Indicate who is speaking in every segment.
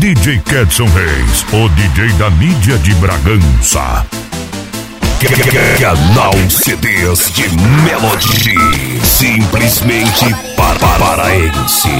Speaker 1: DJ Kedson Reis, o DJ da mídia de Bragança. Canal CDs de Melody. Simplesmente para paraense.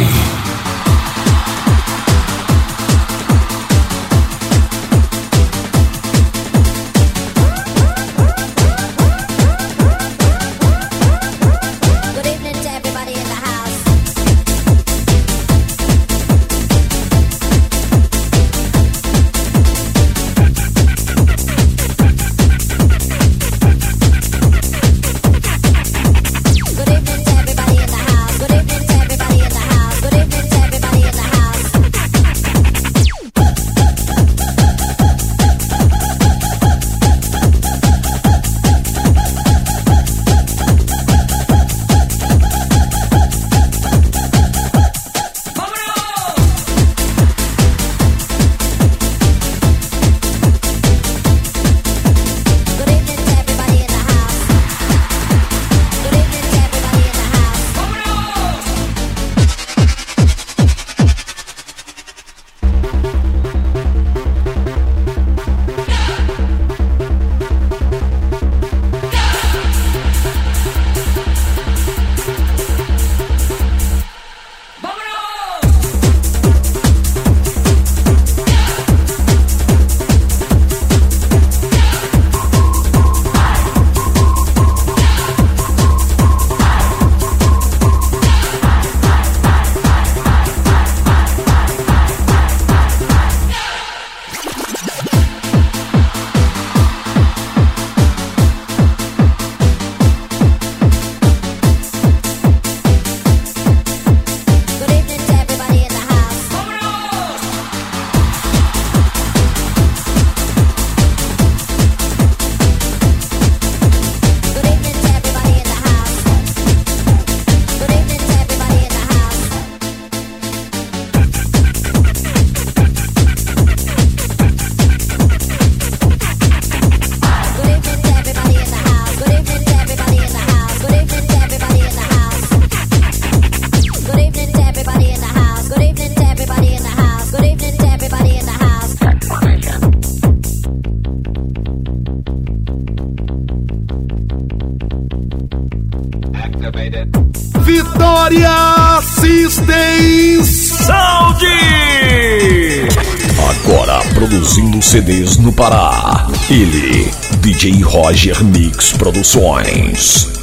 Speaker 1: Produzindo CDs no Pará. Ele, DJ Roger Mix Produções.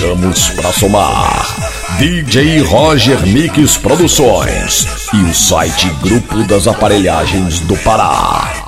Speaker 2: Chegamos para somar. DJ Roger Mix Produções e o site Grupo das Aparelhagens do Pará.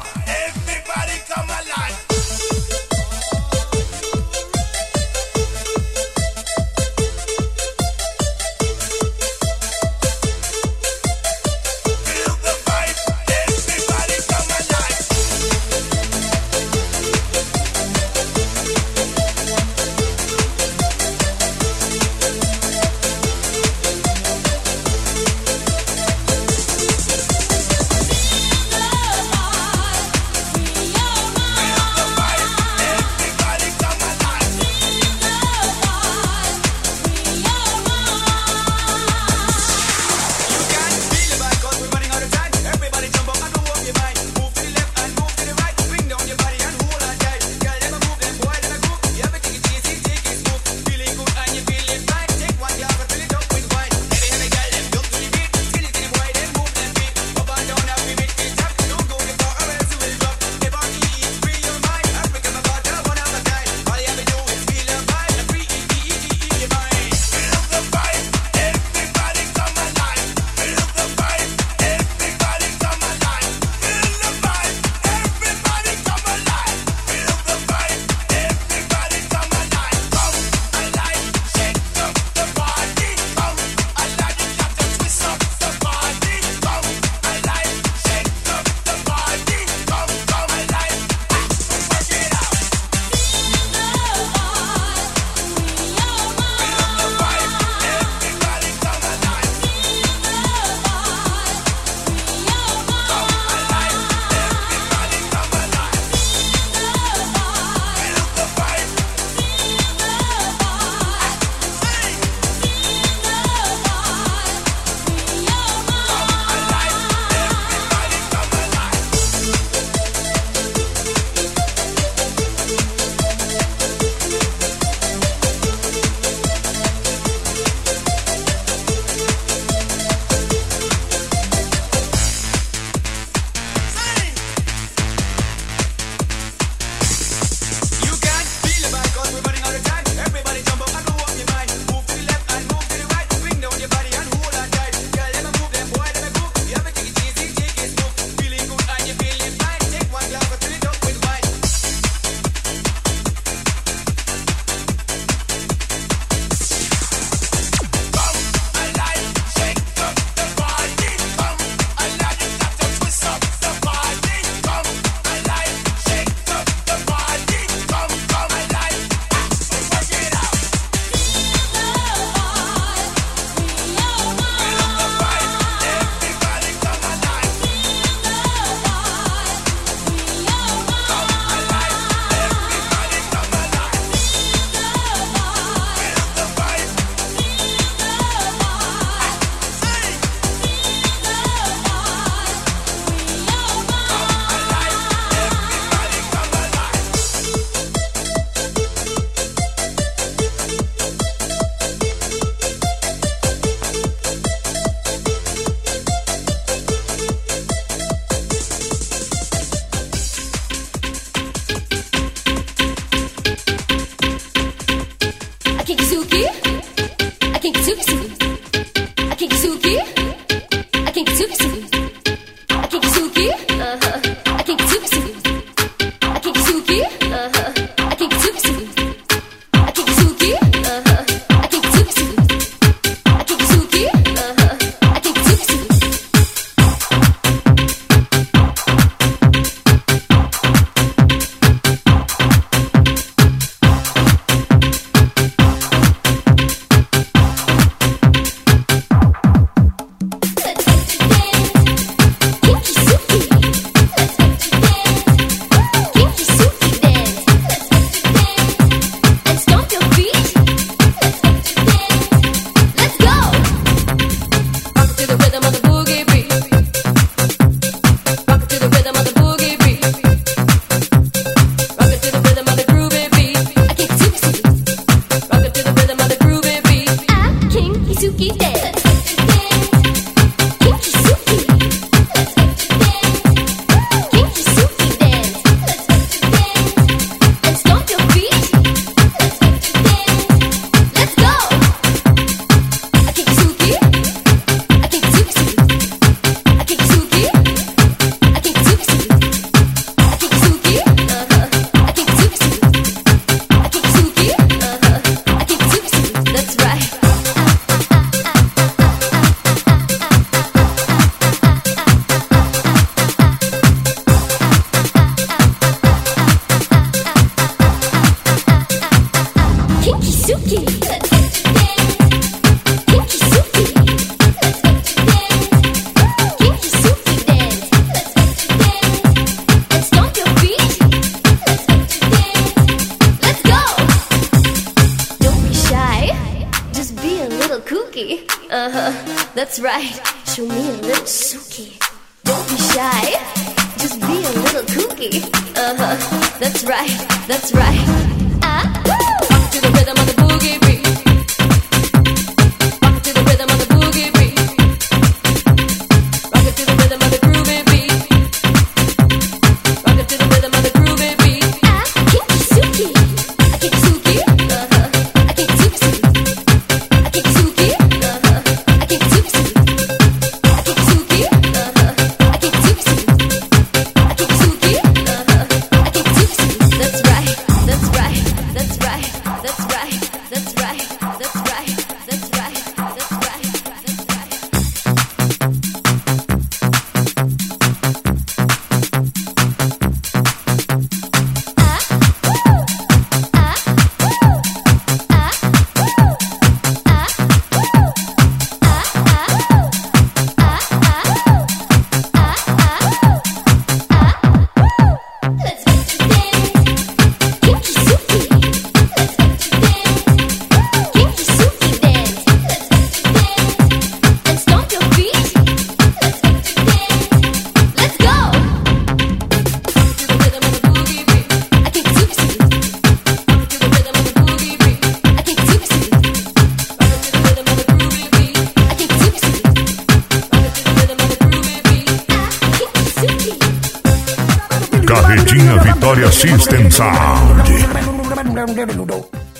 Speaker 3: System Sound.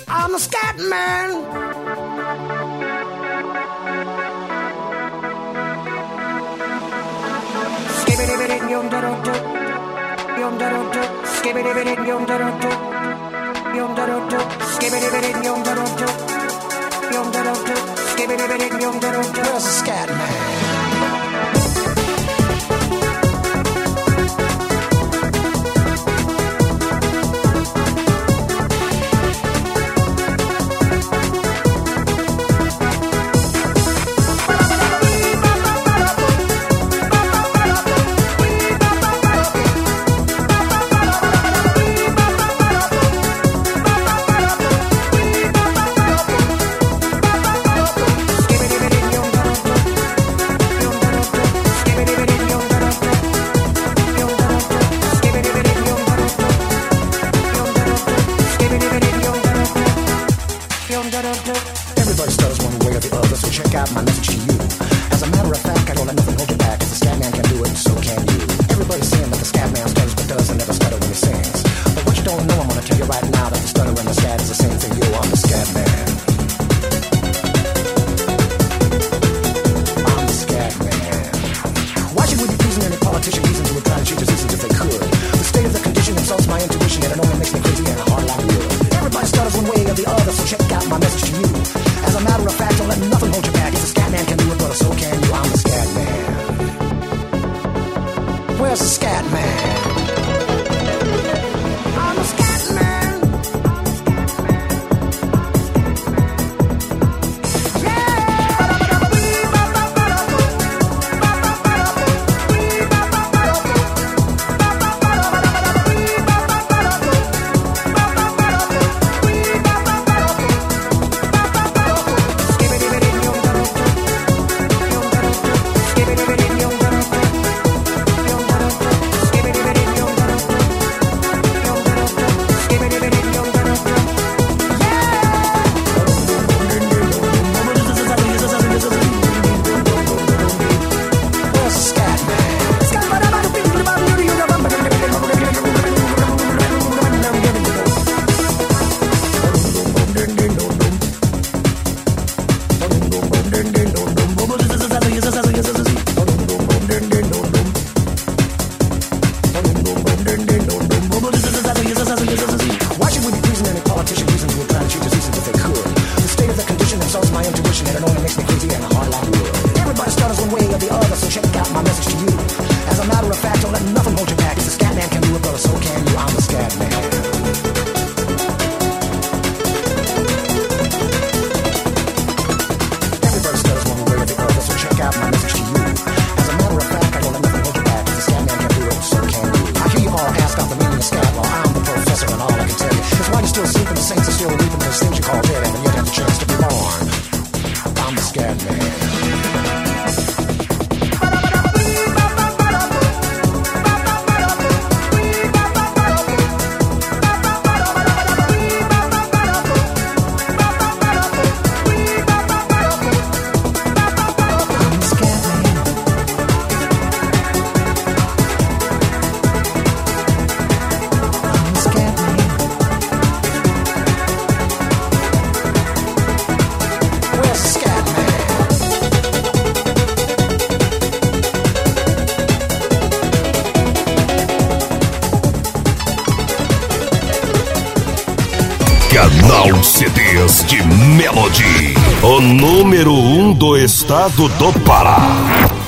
Speaker 4: I'm a scat man. Where's the scat man?
Speaker 3: Estado do Pará.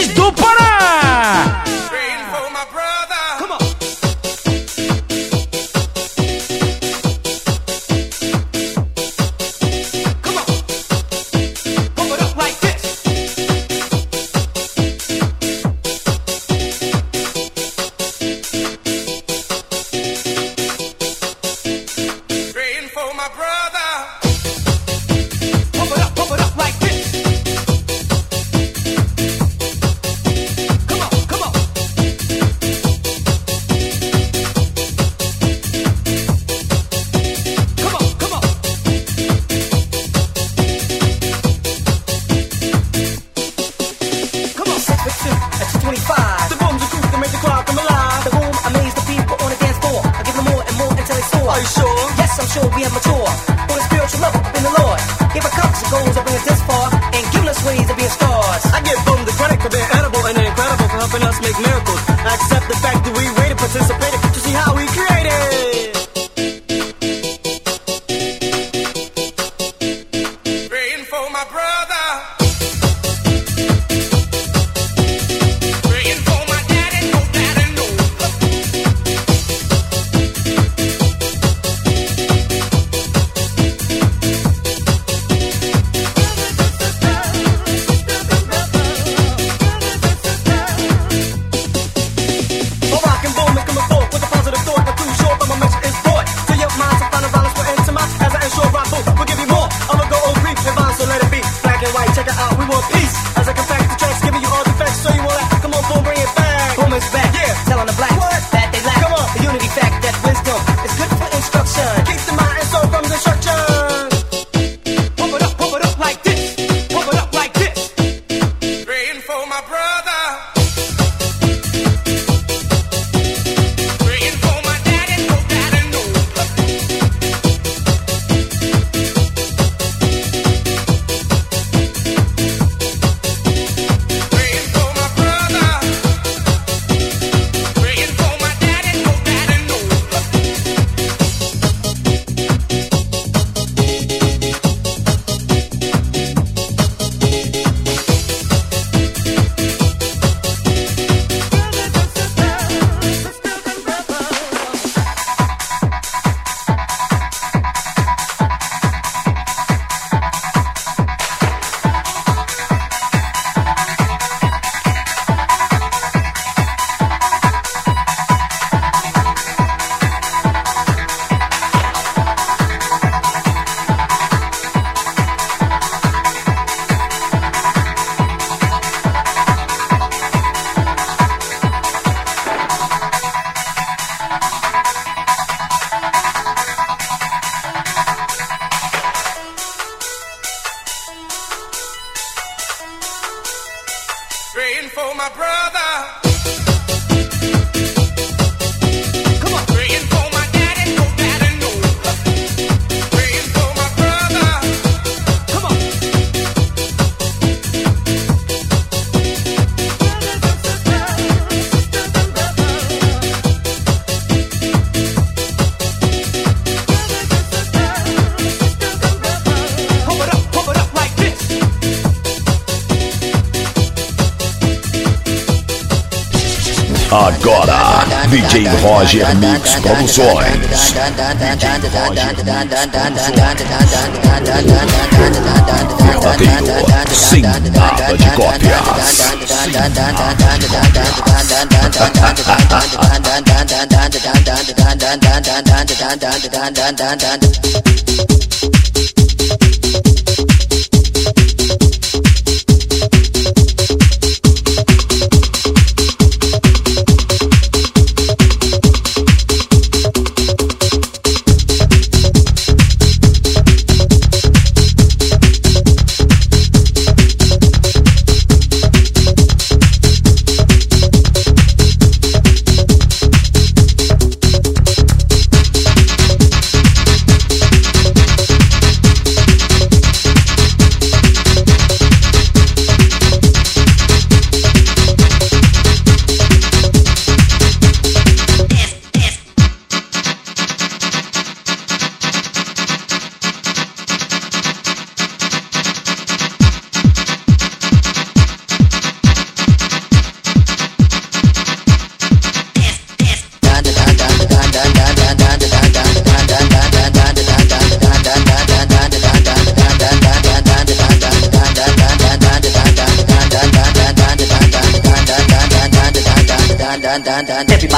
Speaker 5: Aparelhagens do Pará!
Speaker 2: Roger Mix Produções. Verdadeiro, sem nada de cópias.
Speaker 6: Sem nada de cópias. dun dun dun.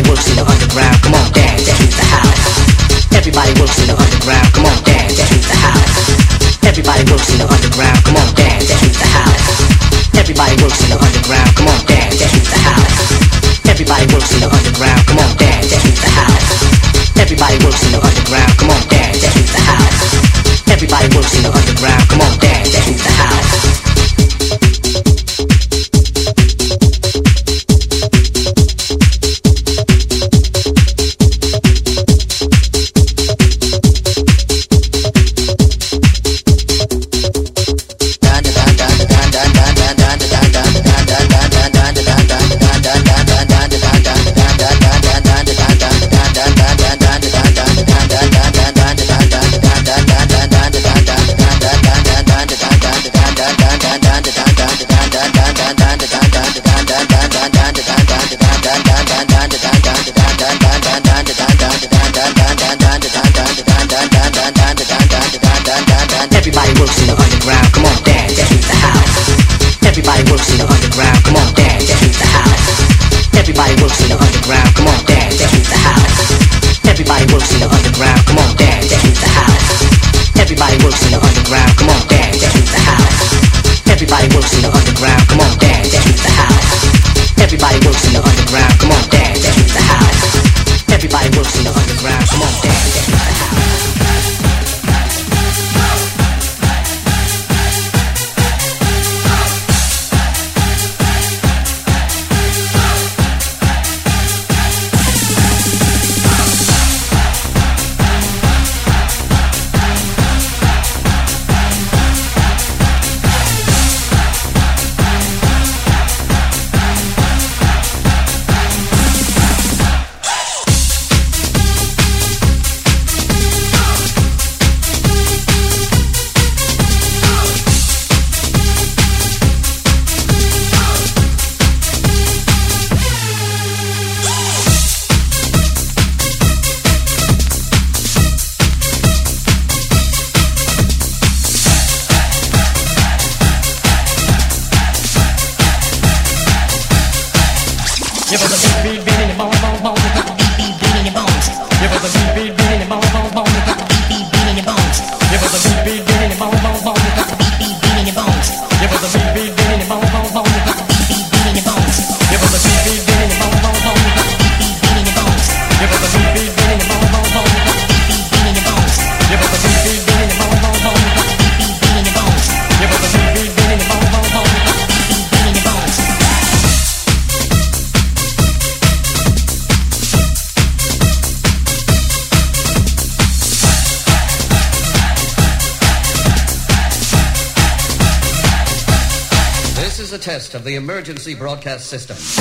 Speaker 6: Everybody works in the underground, come on dance to the house. Everybody works in the underground, come on dance to the house. Everybody works in the underground, come on dance to the house. Everybody works in the underground, come on dance to the house. Everybody works in the underground, come on dance to the house. Everybody works in the underground, come on dance to the house. Everybody works in the underground, come on dance to the house. Give us a beat, beat, beat, beat, beat, bones, bones, beat, beat, beat, beat, beat, beat, beat, beat, beat, bones, beat, beat, beat, beat, beat, beat, beat,
Speaker 7: beat, beat, beat, test of the emergency broadcast system.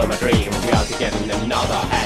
Speaker 8: from a dream. We are together in another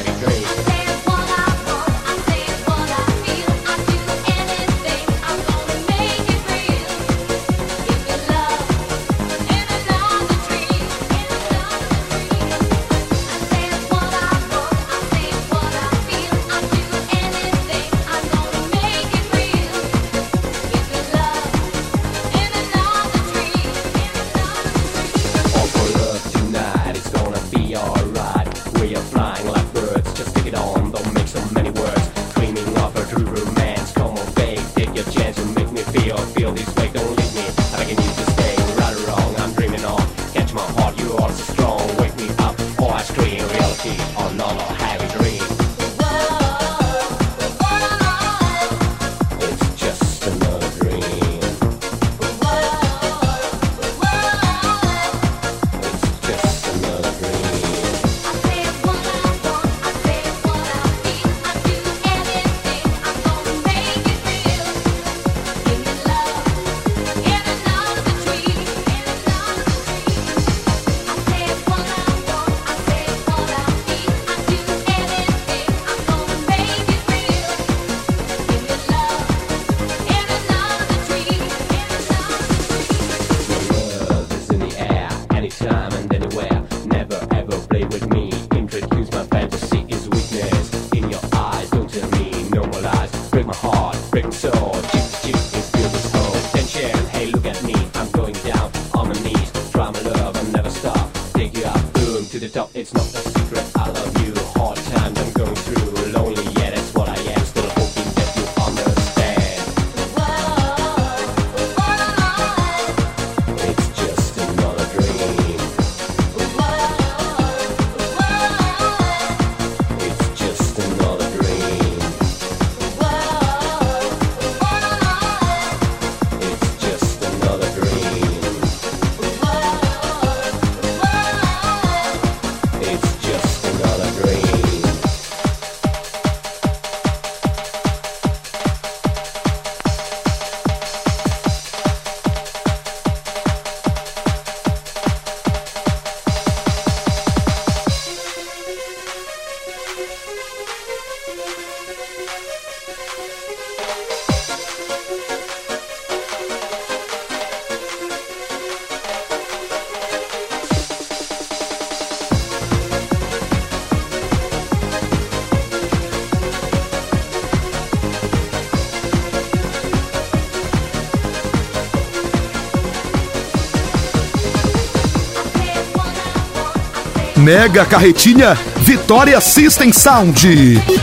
Speaker 9: Mega Carretinha Vitória System Sound.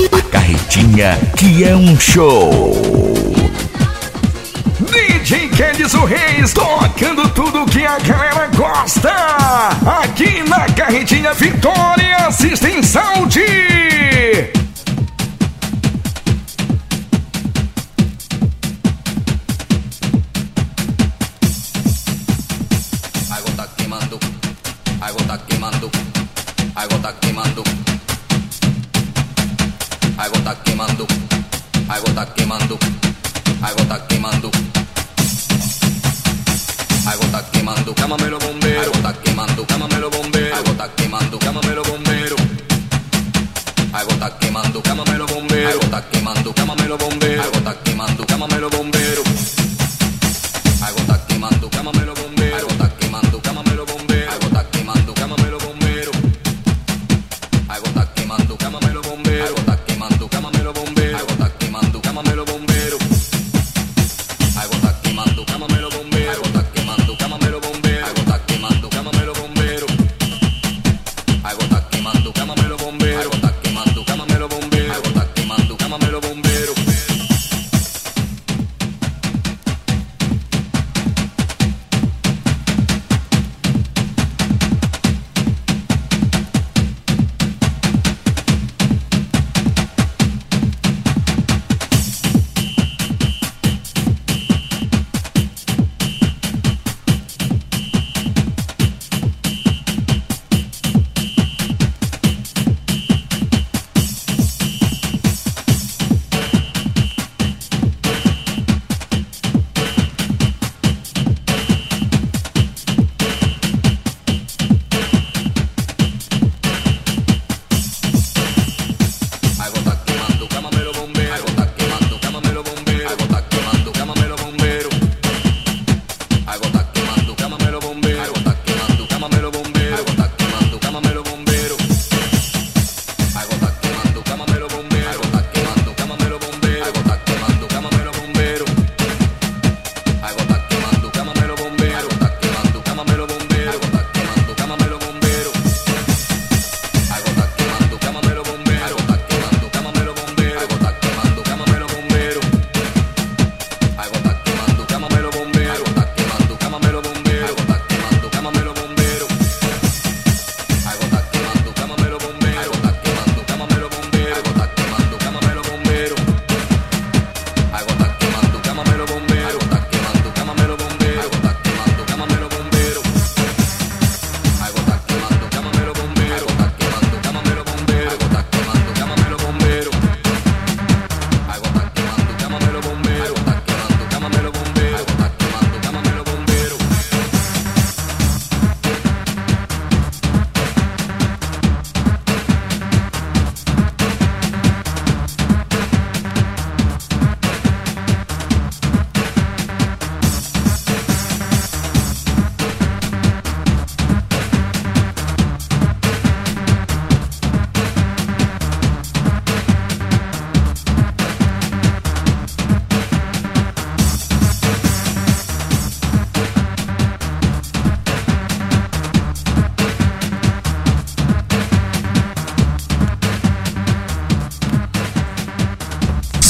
Speaker 2: A carretinha que é um show.
Speaker 5: DJ Candice o Reis, tocando tudo que a galera gosta. Aqui na Carretinha Vitória System Sound.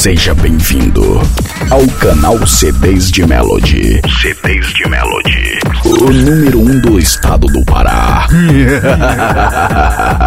Speaker 10: Seja bem-vindo ao canal CDs de Melody. CDs de Melody. O número um do estado do Pará.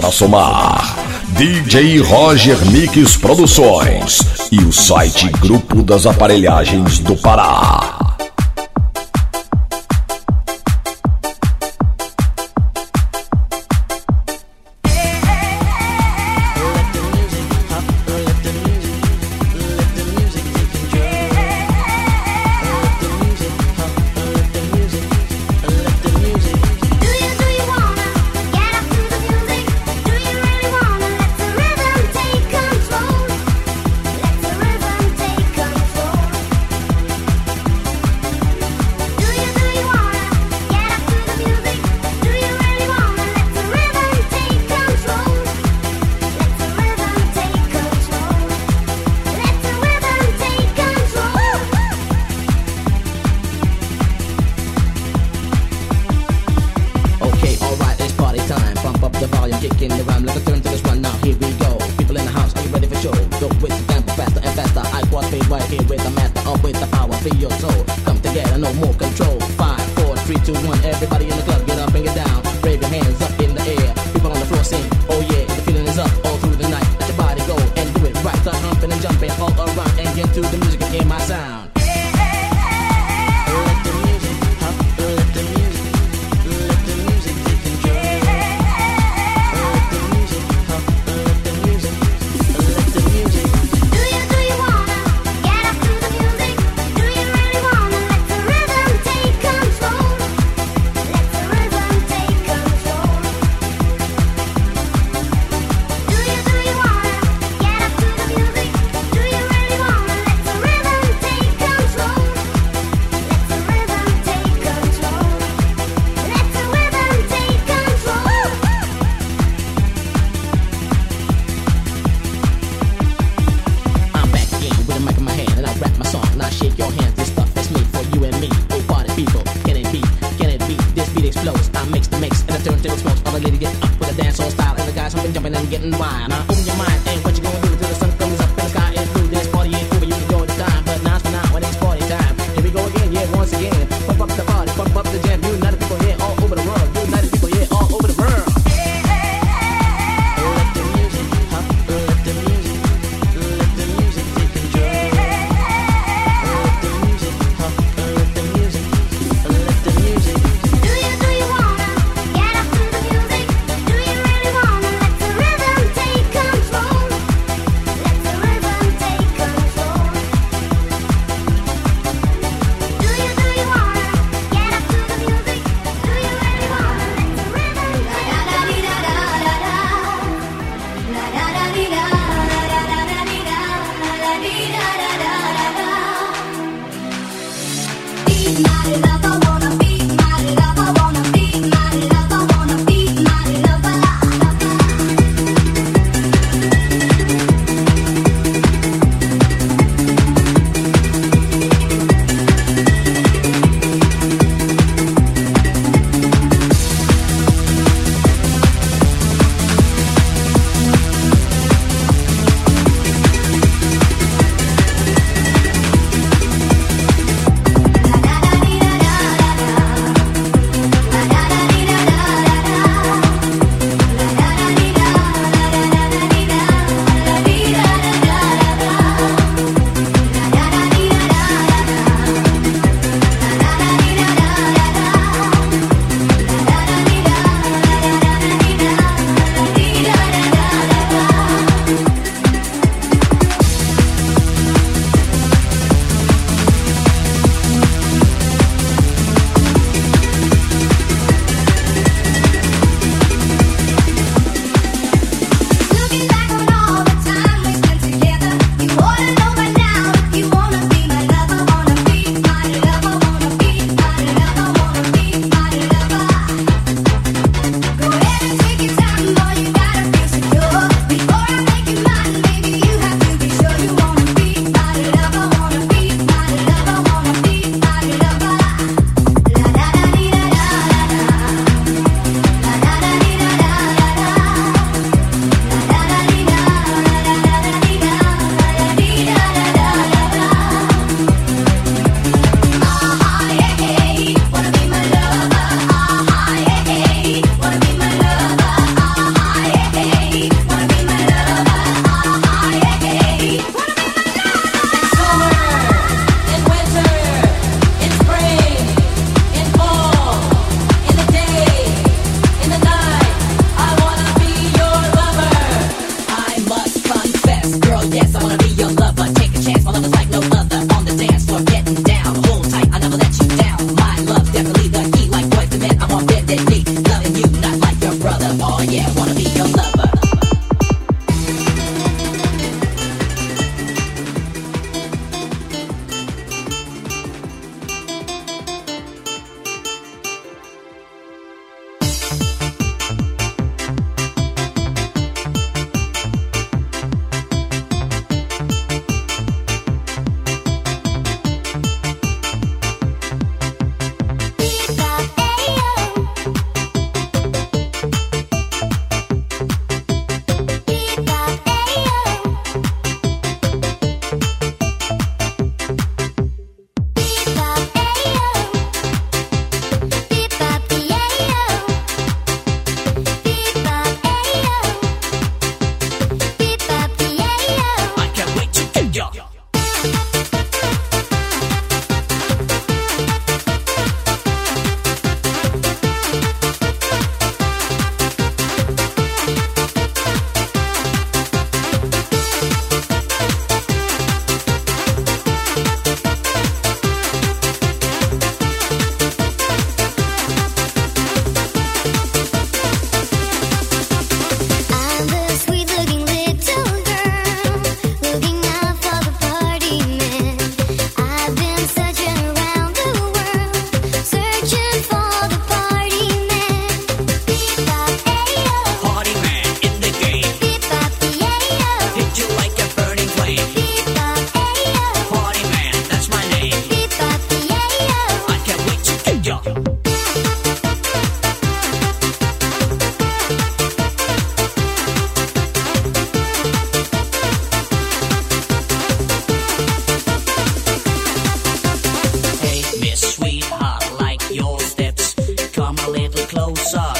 Speaker 11: para somar. DJ Roger Mix Produções e o site Grupo das Aparelhagens do Pará. inside.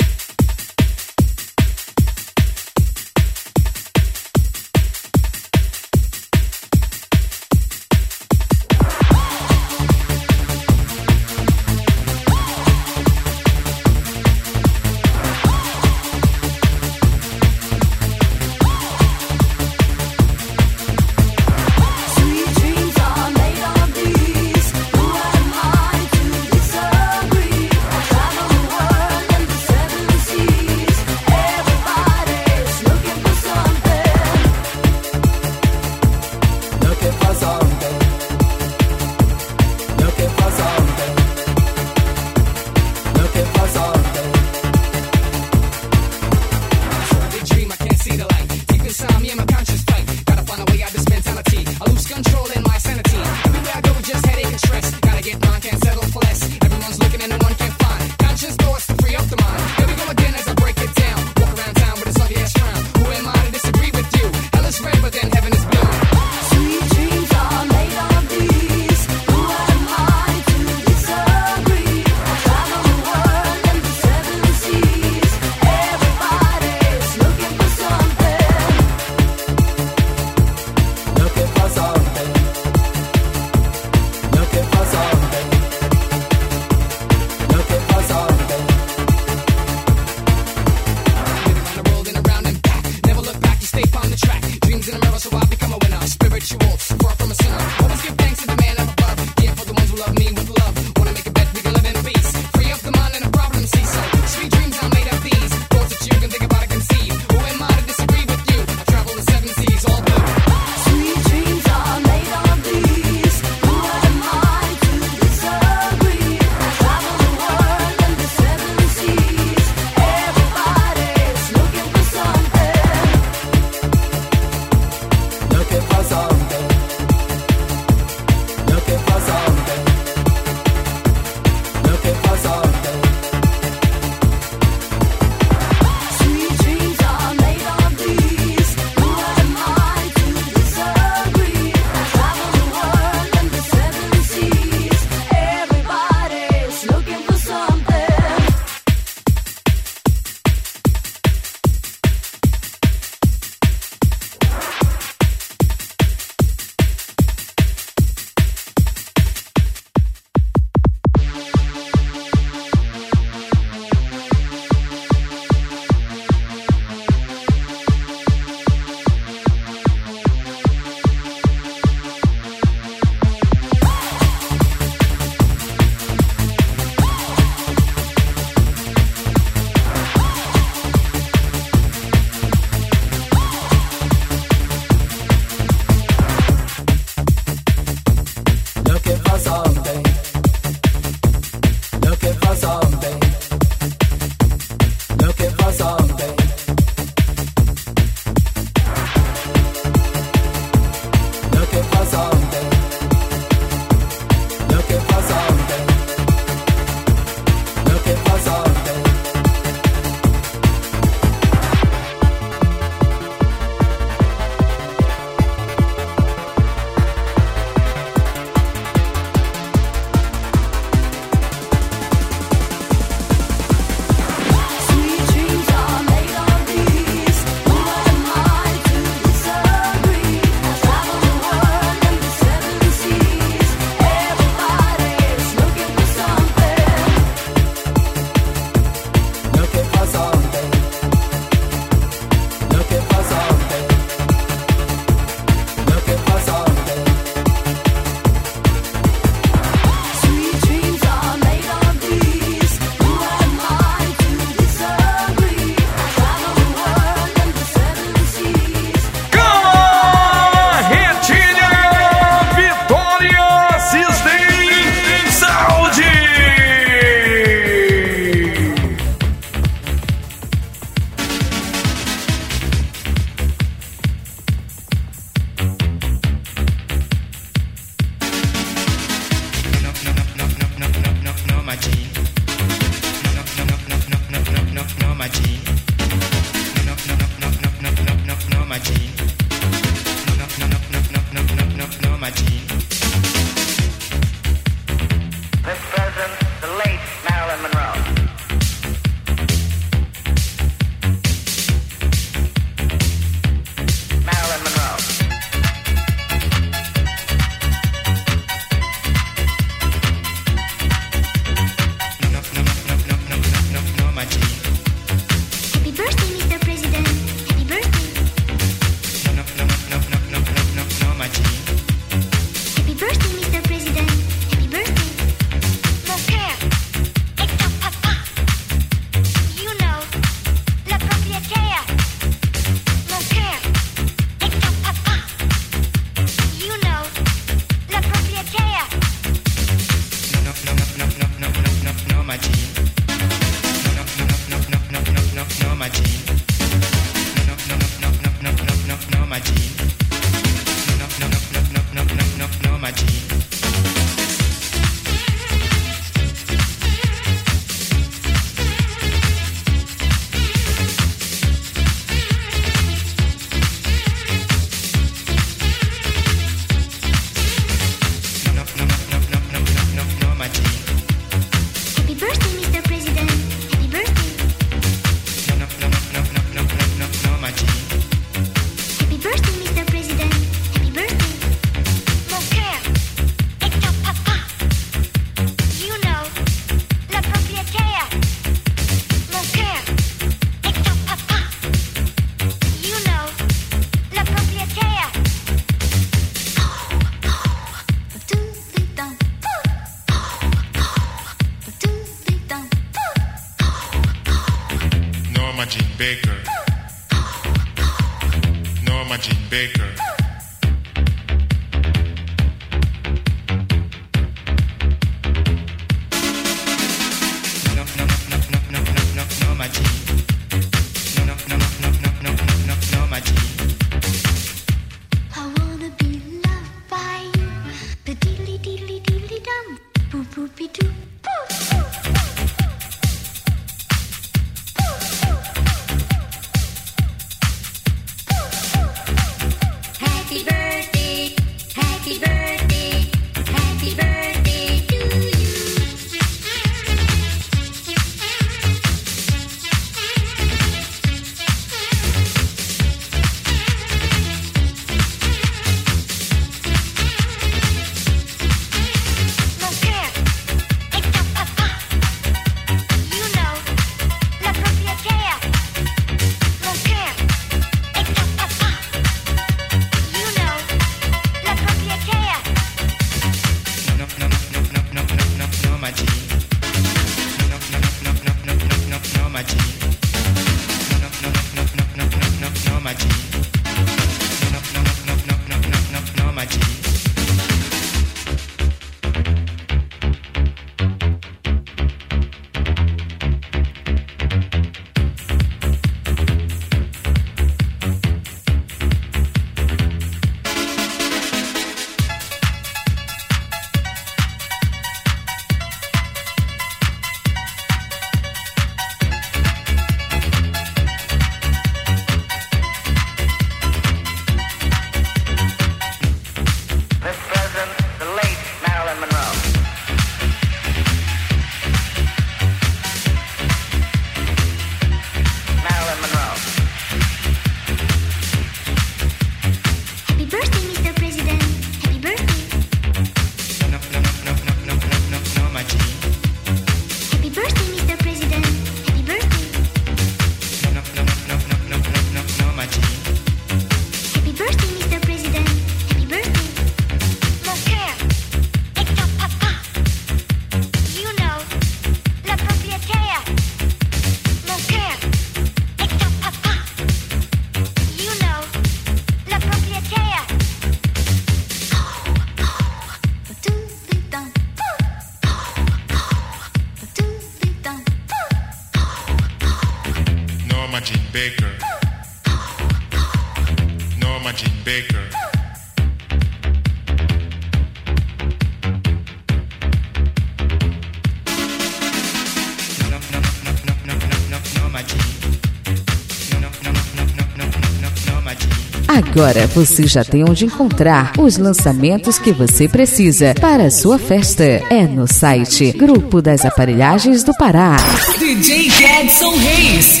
Speaker 12: Agora você já tem onde encontrar os lançamentos que você precisa para a sua festa. É no site Grupo das Aparelhagens do Pará.
Speaker 13: DJ Gedson Reis.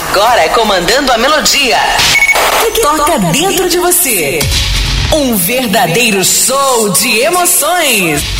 Speaker 14: Agora é comandando a melodia.
Speaker 13: Que toca dentro de você. Um verdadeiro show de emoções.